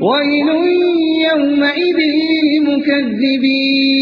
ويل يومئذ للمكذبين.